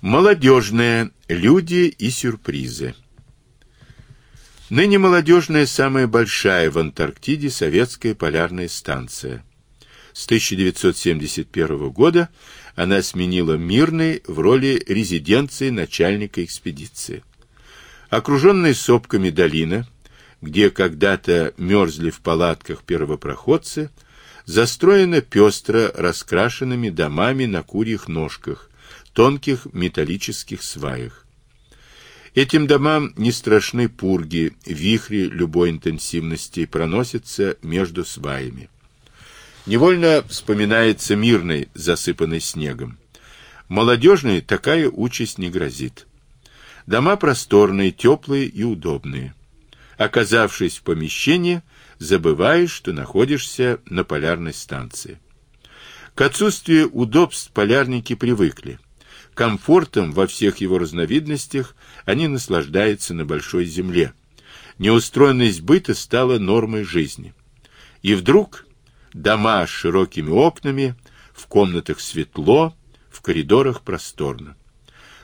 Молодежные люди и сюрпризы. Ныне молодежная самая большая в Антарктиде советская полярная станция. С 1971 года она сменила Мирный в роли резиденции начальника экспедиции. Окруженная сопками долина, где когда-то мерзли в палатках первопроходцы, застроена пестро раскрашенными домами на курьих ножках, тонких металлических сваях. Этим домам не страшны пурги, вихри любой интенсивности проносятся между сваями. Невольно вспоминается мирный, засыпанный снегом. Молодежной такая участь не грозит. Дома просторные, теплые и удобные. Оказавшись в помещении, забываешь, что находишься на полярной станции. К отсутствию удобств полярники привыкли. Комфортом во всех его разновидностях они наслаждаются на большой земле. Неустроенность быта стала нормой жизни. И вдруг дома с широкими окнами, в комнатах светло, в коридорах просторно.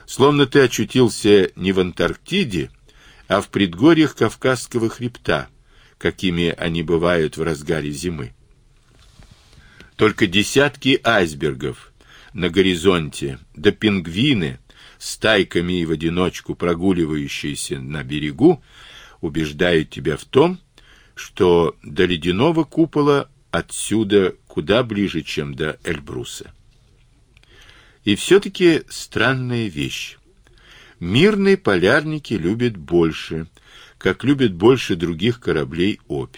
Словно ты очутился не в Антарктиде, а в предгорьях Кавказского хребта, какими они бывают в разгаре зимы. Только десятки айсбергов на горизонте, да пингвины, стайками и в одиночку прогуливающиеся на берегу, убеждают тебя в том, что до ледяного купола отсюда куда ближе, чем до Эльбруса. И все-таки странная вещь. Мирные полярники любят больше, как любят больше других кораблей опь.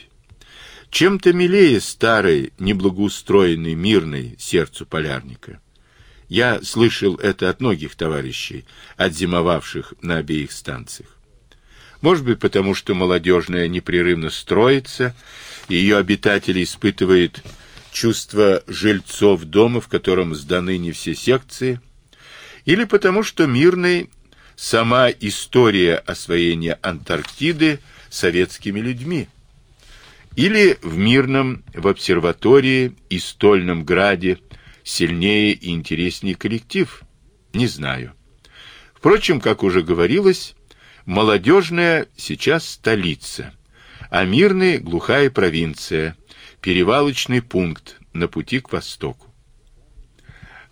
Чем-то милее старой, неблагоустроенной, мирной сердцу полярника. Я слышал это от многих товарищей, отзимовавших на обеих станциях. Может быть, потому что молодежная непрерывно строится, и ее обитатели испытывают чувство жильцов дома, в котором сданы не все секции, или потому что мирной сама история освоения Антарктиды советскими людьми, или в мирном в обсерватории и стольном граде сильнее и интереснее коллектив? Не знаю. Впрочем, как уже говорилось, молодежная сейчас столица, а мирная глухая провинция, перевалочный пункт на пути к востоку.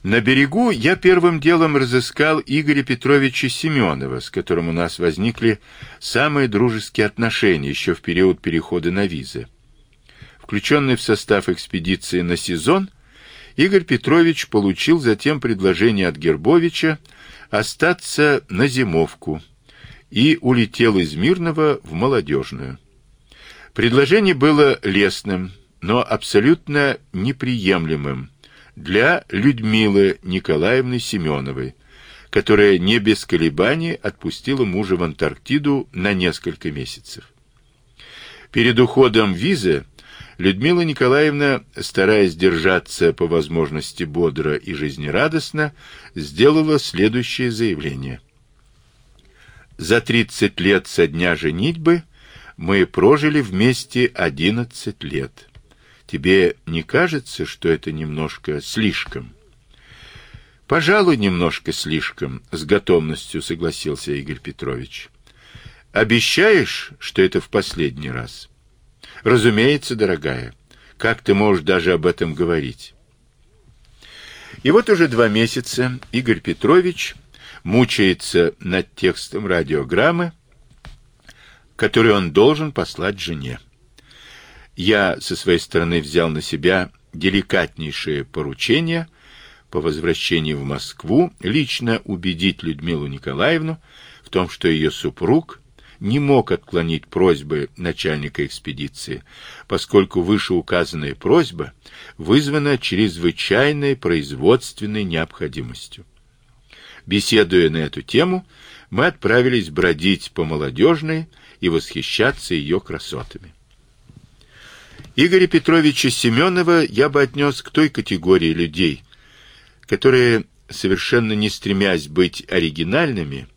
На берегу я первым делом разыскал Игоря Петровича Семенова, с которым у нас возникли самые дружеские отношения еще в период перехода на визы. Включенный в состав экспедиции на сезон, Игорь Петрович получил затем предложение от Гербовича остаться на зимовку и улетел из Мирного в Молодежную. Предложение было лестным, но абсолютно неприемлемым для Людмилы Николаевны Семеновой, которая не без колебаний отпустила мужа в Антарктиду на несколько месяцев. Перед уходом визы Людмила Николаевна, стараясь держаться по возможности бодро и жизнерадостно, сделала следующее заявление. За 30 лет со дня женитьбы мы прожили вместе 11 лет. Тебе не кажется, что это немножко слишком? Пожалуй, немножко слишком, с готовностью согласился Игорь Петрович. Обещаешь, что это в последний раз? Разумеется, дорогая. Как ты можешь даже об этом говорить? И вот уже два месяца Игорь Петрович мучается над текстом радиограммы, который он должен послать жене. Я со своей стороны взял на себя деликатнейшее поручение по возвращении в Москву лично убедить Людмилу Николаевну в том, что ее супруг не мог отклонить просьбы начальника экспедиции, поскольку вышеуказанная просьба вызвана чрезвычайной производственной необходимостью. Беседуя на эту тему, мы отправились бродить по молодежной и восхищаться ее красотами. Игоря Петровича Семенова я бы отнес к той категории людей, которые, совершенно не стремясь быть оригинальными,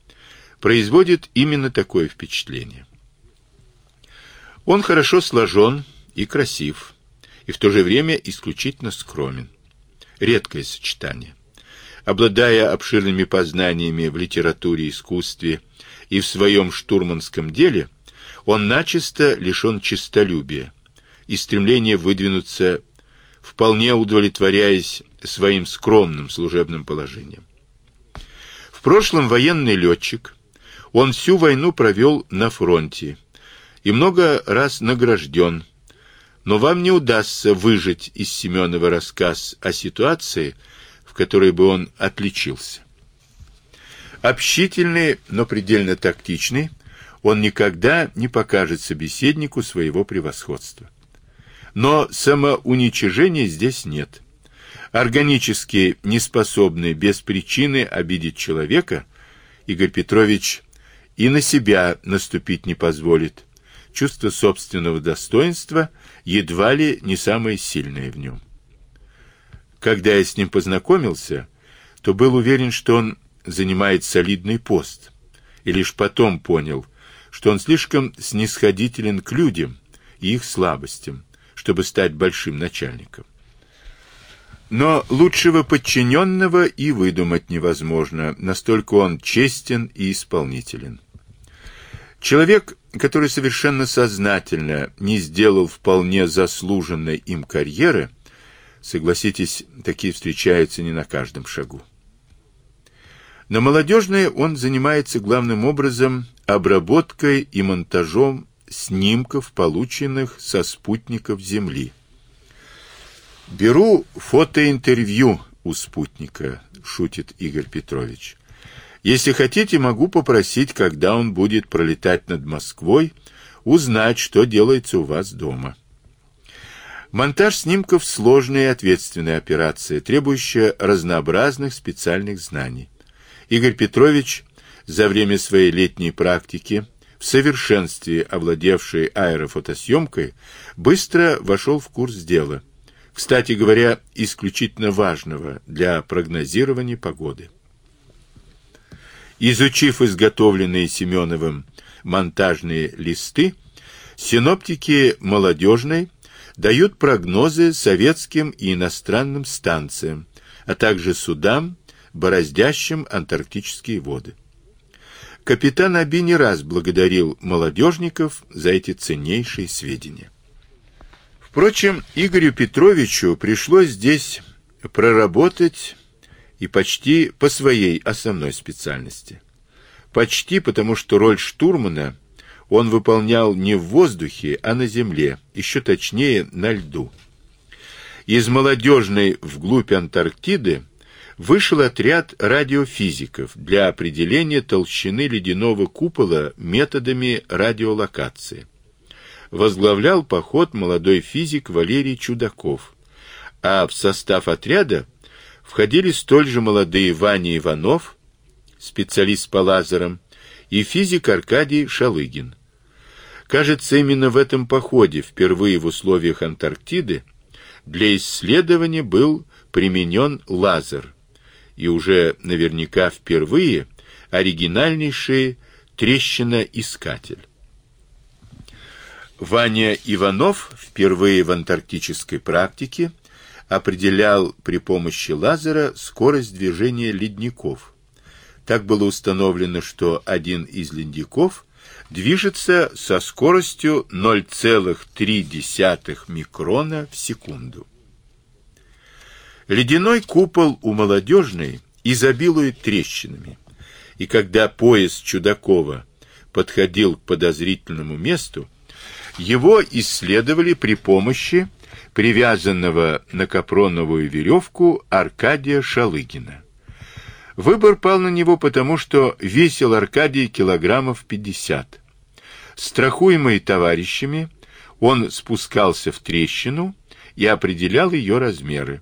производит именно такое впечатление. Он хорошо сложен и красив, и в то же время исключительно скромен. Редкое сочетание. Обладая обширными познаниями в литературе, искусстве и в своем штурманском деле, он начисто лишен честолюбия и стремления выдвинуться, вполне удовлетворяясь своим скромным служебным положением. В прошлом военный летчик, он всю войну провел на фронте и много раз награжден. Но вам не удастся выжать из Семенова рассказ о ситуации, в которой бы он отличился. Общительный, но предельно тактичный, он никогда не покажет собеседнику своего превосходства. Но самоуничижения здесь нет. Органически неспособный без причины обидеть человека, Игорь Петрович и на себя наступить не позволит. Чувство собственного достоинства едва ли не самое сильное в нем. Когда я с ним познакомился, то был уверен, что он занимает солидный пост, и лишь потом понял, что он слишком снисходителен к людям и их слабостям, чтобы стать большим начальником. Но лучшего подчиненного и выдумать невозможно, настолько он честен и исполнителен. Человек, который совершенно сознательно не сделал вполне заслуженной им карьеры, согласитесь, такие встречаются не на каждом шагу. На молодежной он занимается главным образом обработкой и монтажом снимков, полученных со спутников Земли. Беру фотоинтервью у спутника, шутит Игорь Петрович. Если хотите, могу попросить, когда он будет пролетать над Москвой, узнать, что делается у вас дома. Монтаж снимков сложная и ответственная операция, требующая разнообразных специальных знаний. Игорь Петрович за время своей летней практики, в совершенстве овладевший аэрофотосъемкой, быстро вошел в курс дела. Кстати говоря, исключительно важного для прогнозирования погоды. Изучив изготовленные Семеновым монтажные листы, синоптики молодежной дают прогнозы советским и иностранным станциям, а также судам, бороздящим антарктические воды. Капитан Аби не раз благодарил молодежников за эти ценнейшие сведения. Впрочем, Игорю Петровичу пришлось здесь проработать и почти по своей основной специальности. Почти потому, что роль штурмана он выполнял не в воздухе, а на земле, еще точнее на льду. Из молодежной вглубь Антарктиды вышел отряд радиофизиков для определения толщины ледяного купола методами радиолокации. Возглавлял поход молодой физик Валерий Чудаков, а в состав отряда входили столь же молодые Ваня Иванов, специалист по лазерам, и физик Аркадий Шалыгин. Кажется, именно в этом походе, впервые в условиях Антарктиды, для исследования был применен лазер, и уже наверняка впервые оригинальнейший трещина-искатель. Ваня Иванов впервые в антарктической практике определял при помощи лазера скорость движения ледников. Так было установлено, что один из ледников движется со скоростью 0,3 микрона в секунду. Ледяной купол у молодежной изобилует трещинами. И когда поезд Чудакова подходил к подозрительному месту, его исследовали при помощи привязанного на капроновую веревку Аркадия Шалыгина. Выбор пал на него потому, что весил Аркадий килограммов пятьдесят. Страхуемый товарищами, он спускался в трещину и определял ее размеры.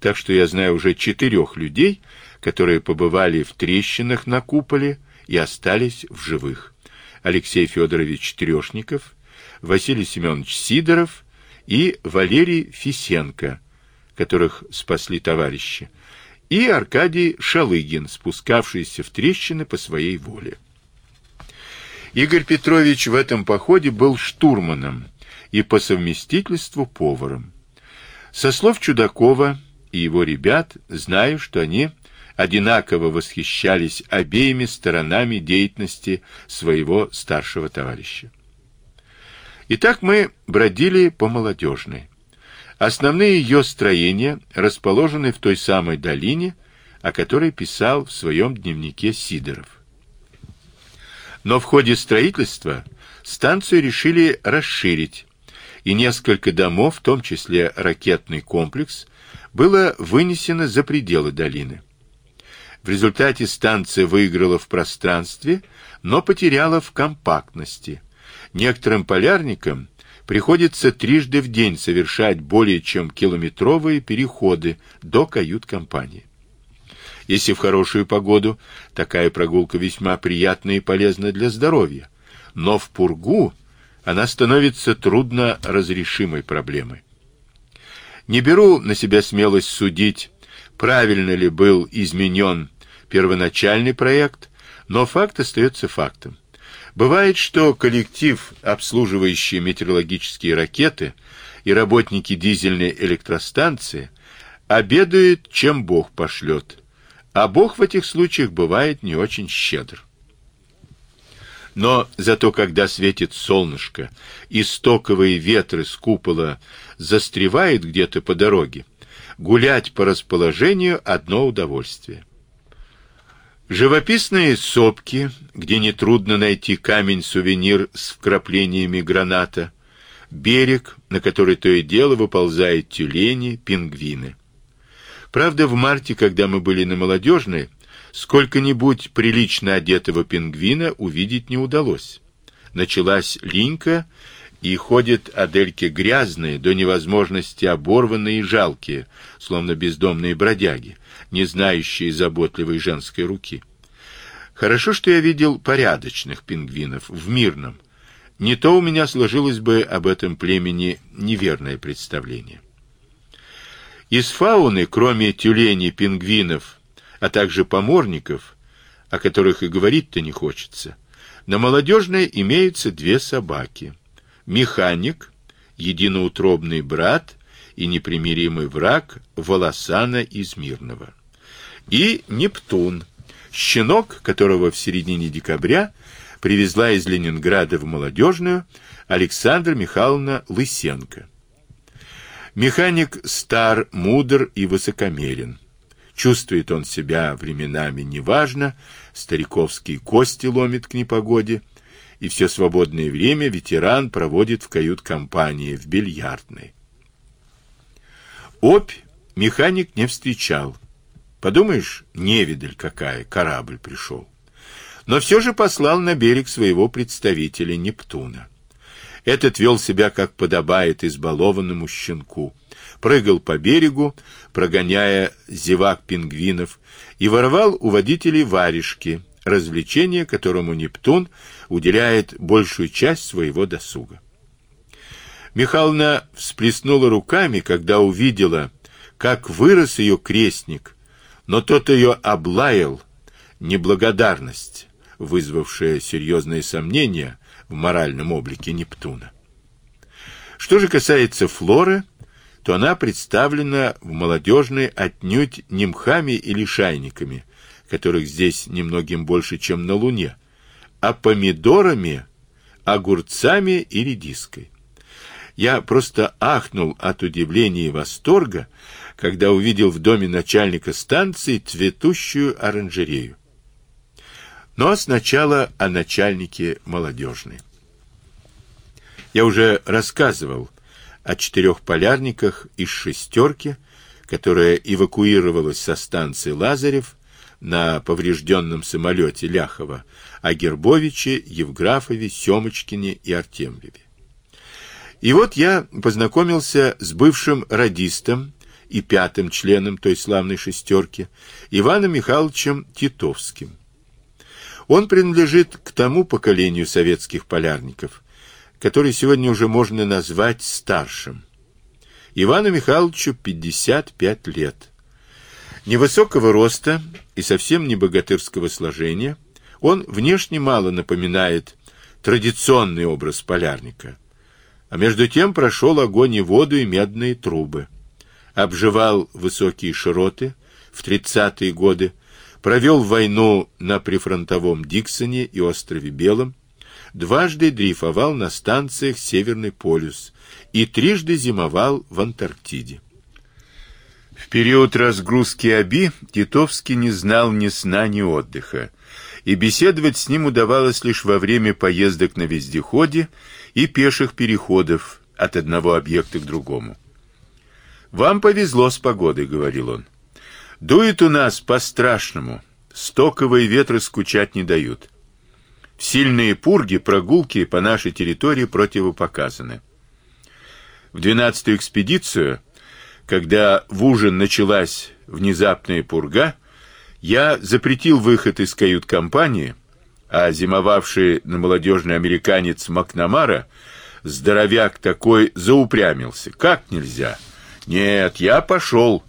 Так что я знаю уже четырех людей, которые побывали в трещинах на куполе и остались в живых. Алексей Федорович Трешников, Василий Семенович Сидоров и Валерий Фисенко, которых спасли товарищи, и Аркадий Шалыгин, спускавшийся в трещины по своей воле. Игорь Петрович в этом походе был штурманом и по совместительству поваром. Со слов Чудакова и его ребят, знаю, что они одинаково восхищались обеими сторонами деятельности своего старшего товарища. Итак, мы бродили по молодежной. Основные ее строения расположены в той самой долине, о которой писал в своем дневнике Сидоров. Но в ходе строительства станцию решили расширить, и несколько домов, в том числе ракетный комплекс, было вынесено за пределы долины. В результате станция выиграла в пространстве, но потеряла в компактности. Некоторым полярникам приходится трижды в день совершать более чем километровые переходы до кают-компании. Если в хорошую погоду, такая прогулка весьма приятна и полезна для здоровья, но в пургу она становится трудно разрешимой проблемой. Не беру на себя смелость судить, правильно ли был изменен первоначальный проект, но факт остается фактом. Бывает, что коллектив, обслуживающий метеорологические ракеты, и работники дизельной электростанции обедают, чем Бог пошлет, а Бог в этих случаях бывает не очень щедр. Но зато когда светит солнышко и стоковые ветры с купола застревают где-то по дороге, гулять по расположению одно удовольствие. Живописные сопки, где не трудно найти камень-сувенир с вкраплениями граната, берег, на который то и дело выползают тюлени, пингвины. Правда, в марте, когда мы были на молодежной, сколько-нибудь прилично одетого пингвина увидеть не удалось. Началась линька, и ходят адельки грязные, до невозможности оборванные и жалкие, словно бездомные бродяги не знающие заботливой женской руки. Хорошо, что я видел порядочных пингвинов в мирном. Не то у меня сложилось бы об этом племени неверное представление. Из фауны, кроме тюленей, пингвинов, а также поморников, о которых и говорить-то не хочется, на молодежной имеются две собаки. Механик, единоутробный брат и непримиримый враг Волосана из Мирного и Нептун, щенок, которого в середине декабря привезла из Ленинграда в Молодежную Александра Михайловна Лысенко. Механик стар, мудр и высокомерен. Чувствует он себя временами неважно, стариковские кости ломит к непогоде, и все свободное время ветеран проводит в кают-компании, в бильярдной. Опь механик не встречал. Подумаешь, невидаль какая, корабль пришел. Но все же послал на берег своего представителя Нептуна. Этот вел себя, как подобает избалованному щенку. Прыгал по берегу, прогоняя зевак пингвинов, и воровал у водителей варежки, развлечение, которому Нептун уделяет большую часть своего досуга. Михайловна всплеснула руками, когда увидела, как вырос ее крестник, но тот ее облаял, неблагодарность, вызвавшая серьезные сомнения в моральном облике Нептуна. Что же касается Флоры, то она представлена в молодежной отнюдь не мхами или шайниками, которых здесь немногим больше, чем на Луне, а помидорами, огурцами и редиской. Я просто ахнул от удивления и восторга, когда увидел в доме начальника станции цветущую оранжерею. Но сначала о начальнике молодежной. Я уже рассказывал о четырех полярниках из шестерки, которая эвакуировалась со станции Лазарев на поврежденном самолете Ляхова, о Гербовиче, Евграфове, Семочкине и Артемьеве. И вот я познакомился с бывшим радистом и пятым членом той славной шестерки, Иваном Михайловичем Титовским. Он принадлежит к тому поколению советских полярников, который сегодня уже можно назвать старшим. Ивану Михайловичу 55 лет. Невысокого роста и совсем не богатырского сложения, он внешне мало напоминает традиционный образ полярника, а между тем прошел огонь и воду и медные трубы обживал высокие широты в тридцатые годы, провел войну на прифронтовом Диксоне и острове Белом, дважды дрейфовал на станциях Северный полюс и трижды зимовал в Антарктиде. В период разгрузки Аби Титовский не знал ни сна, ни отдыха, и беседовать с ним удавалось лишь во время поездок на вездеходе и пеших переходов от одного объекта к другому. Вам повезло с погодой, говорил он. Дует у нас по-страшному. Стоковые ветры скучать не дают. Сильные пурги прогулки по нашей территории противопоказаны. В двенадцатую экспедицию, когда в ужин началась внезапная пурга, я запретил выход из кают-компании, а зимовавший на молодежный американец Макнамара, здоровяк такой, заупрямился. Как нельзя? Нет, я пошел.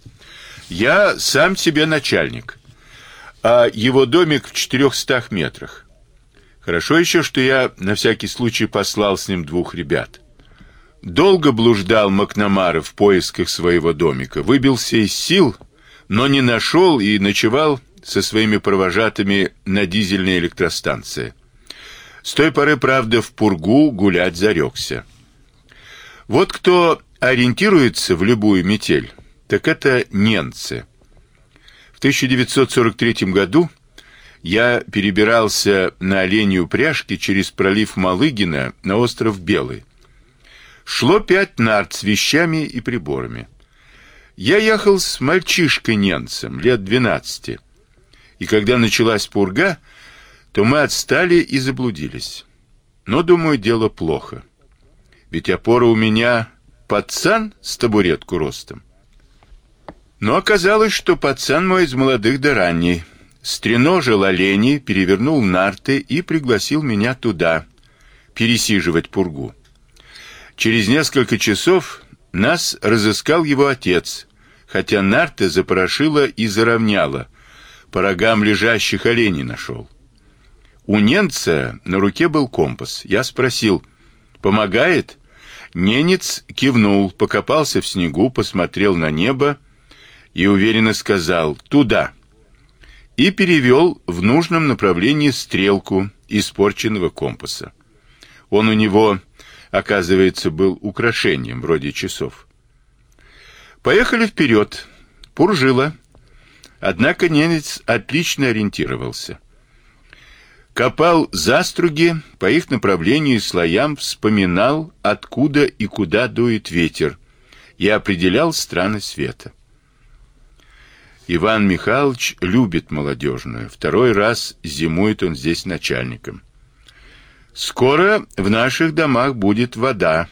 Я сам себе начальник. А его домик в четырехстах метрах. Хорошо еще, что я на всякий случай послал с ним двух ребят. Долго блуждал Макнамара в поисках своего домика, выбился из сил, но не нашел и ночевал со своими провожатыми на дизельной электростанции. С той поры, правда, в пургу гулять зарекся. Вот кто ориентируется в любую метель, так это немцы. В 1943 году я перебирался на оленей упряжке через пролив Малыгина на остров Белый. Шло пять нарт с вещами и приборами. Я ехал с мальчишкой-немцем лет двенадцати. И когда началась пурга, то мы отстали и заблудились. Но, думаю, дело плохо. Ведь опора у меня пацан с табуретку ростом. Но оказалось, что пацан мой из молодых до ранней. Стреножил оленей, перевернул нарты и пригласил меня туда, пересиживать пургу. Через несколько часов нас разыскал его отец, хотя нарты запорошило и заровняло, по рогам лежащих оленей нашел. У немца на руке был компас. Я спросил, помогает? Ненец кивнул, покопался в снегу, посмотрел на небо и уверенно сказал «туда» и перевел в нужном направлении стрелку испорченного компаса. Он у него, оказывается, был украшением, вроде часов. Поехали вперед. Пуржило. Однако немец отлично ориентировался. Копал заструги, по их направлению и слоям вспоминал, откуда и куда дует ветер, и определял страны света. Иван Михайлович любит молодежную. Второй раз зимует он здесь начальником. Скоро в наших домах будет вода,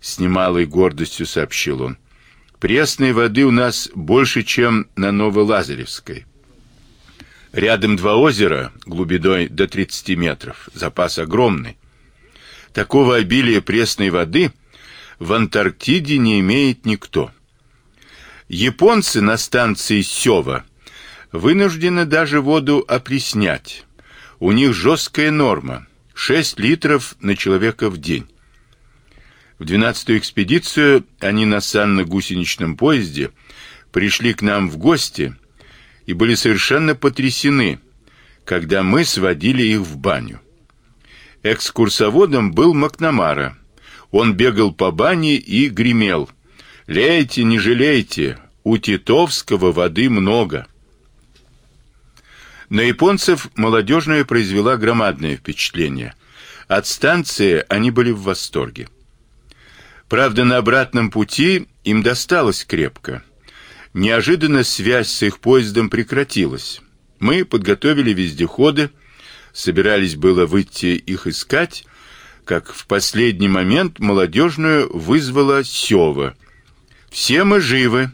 с немалой гордостью сообщил он. Пресной воды у нас больше, чем на Новолазаревской. Рядом два озера глубиной до 30 метров. Запас огромный. Такого обилия пресной воды в Антарктиде не имеет никто. Японцы на станции Сёва вынуждены даже воду опреснять. У них жесткая норма 6 литров на человека в день. В двенадцатую экспедицию они на санно-гусеничном поезде пришли к нам в гости и были совершенно потрясены, когда мы сводили их в баню. Экскурсоводом был Макнамара. Он бегал по бане и гремел: "Лейте, не жалейте, у Титовского воды много". На японцев молодежная произвела громадное впечатление. От станции они были в восторге. Правда, на обратном пути им досталось крепко. Неожиданно связь с их поездом прекратилась. Мы подготовили вездеходы, собирались было выйти их искать, как в последний момент молодежную вызвала Сева. Все мы живы.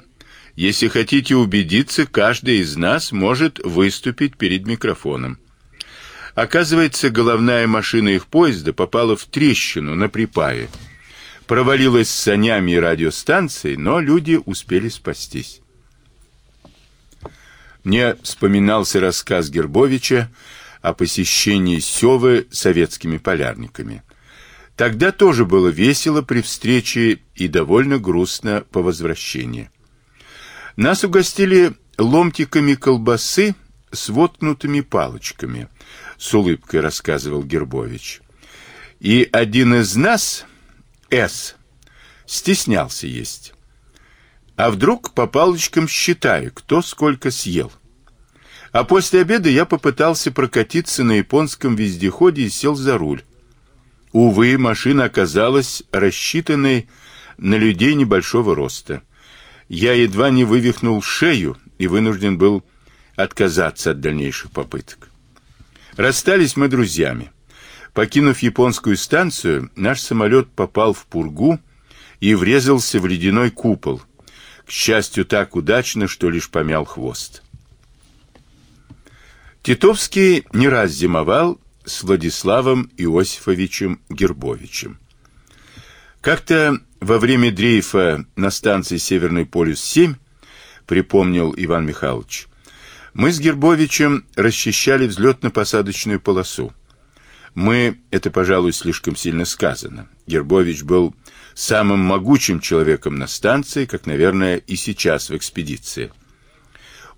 Если хотите убедиться, каждый из нас может выступить перед микрофоном. Оказывается, головная машина их поезда попала в трещину на припае. Провалилась с санями и радиостанцией, но люди успели спастись. Мне вспоминался рассказ Гербовича о посещении Сёвы советскими полярниками. Тогда тоже было весело при встрече и довольно грустно по возвращении. Нас угостили ломтиками колбасы с воткнутыми палочками, с улыбкой рассказывал Гербович. И один из нас, С, стеснялся есть. А вдруг по палочкам считаю, кто сколько съел. А после обеда я попытался прокатиться на японском вездеходе и сел за руль. Увы, машина оказалась рассчитанной на людей небольшого роста. Я едва не вывихнул шею и вынужден был отказаться от дальнейших попыток. Расстались мы друзьями. Покинув японскую станцию, наш самолет попал в пургу и врезался в ледяной купол. К счастью, так удачно, что лишь помял хвост. Титовский не раз зимовал с Владиславом Иосифовичем Гербовичем. Как-то во время дрейфа на станции Северный полюс-7, припомнил Иван Михайлович, мы с Гербовичем расчищали взлетно-посадочную полосу. Мы, это, пожалуй, слишком сильно сказано. Гербович был самым могучим человеком на станции, как, наверное, и сейчас в экспедиции.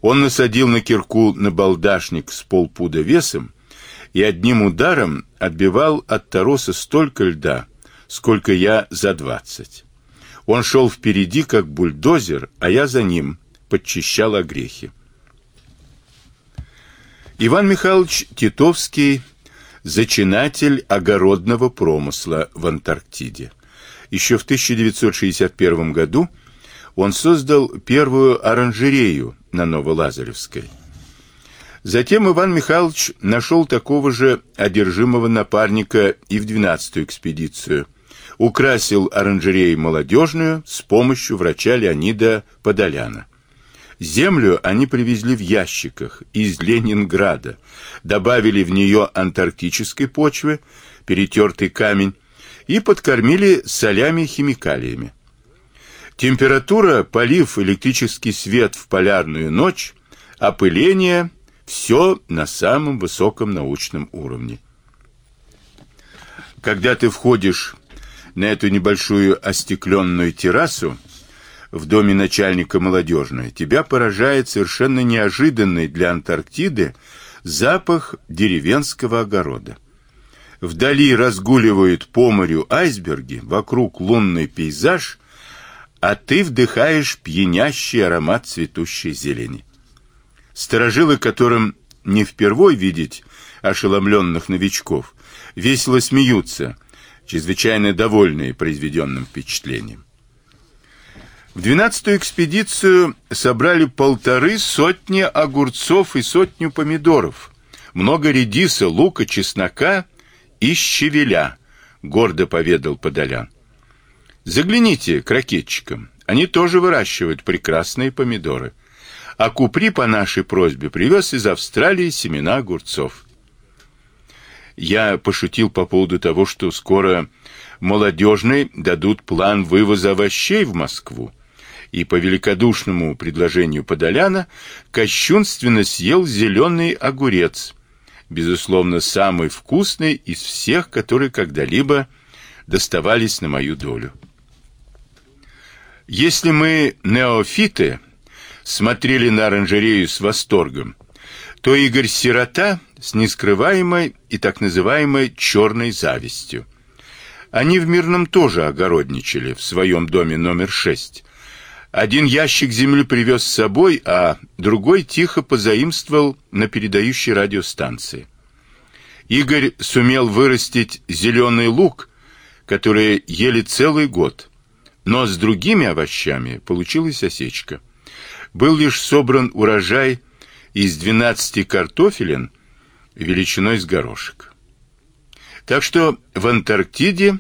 Он насадил на кирку на балдашник с полпуда весом и одним ударом отбивал от тороса столько льда, сколько я за двадцать. Он шел впереди, как бульдозер, а я за ним подчищал огрехи. Иван Михайлович Титовский зачинатель огородного промысла в Антарктиде. Еще в 1961 году он создал первую оранжерею на Новолазаревской. Затем Иван Михайлович нашел такого же одержимого напарника и в 12-ю экспедицию. Украсил оранжерею молодежную с помощью врача Леонида Подоляна. Землю они привезли в ящиках из Ленинграда, добавили в нее антарктической почвы, перетертый камень и подкормили солями и химикалиями. Температура, полив электрический свет в полярную ночь, опыление все на самом высоком научном уровне. Когда ты входишь на эту небольшую остекленную террасу, в доме начальника молодежной, тебя поражает совершенно неожиданный для Антарктиды запах деревенского огорода. Вдали разгуливают по морю айсберги, вокруг лунный пейзаж, а ты вдыхаешь пьянящий аромат цветущей зелени. Сторожилы, которым не впервой видеть ошеломленных новичков, весело смеются, чрезвычайно довольные произведенным впечатлением. В двенадцатую экспедицию собрали полторы сотни огурцов и сотню помидоров, много редиса, лука, чеснока и щавеля, гордо поведал Подолян. Загляните к ракетчикам, они тоже выращивают прекрасные помидоры. А Купри по нашей просьбе привез из Австралии семена огурцов. Я пошутил по поводу того, что скоро молодежной дадут план вывоза овощей в Москву и по великодушному предложению Подоляна кощунственно съел зеленый огурец, безусловно, самый вкусный из всех, которые когда-либо доставались на мою долю. Если мы, неофиты, смотрели на оранжерею с восторгом, то Игорь Сирота с нескрываемой и так называемой черной завистью. Они в Мирном тоже огородничали в своем доме номер шесть, один ящик земли привез с собой, а другой тихо позаимствовал на передающей радиостанции. Игорь сумел вырастить зеленый лук, который ели целый год, но с другими овощами получилась осечка. Был лишь собран урожай из 12 картофелин величиной с горошек. Так что в Антарктиде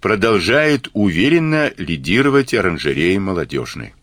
продолжает уверенно лидировать оранжерея молодежной.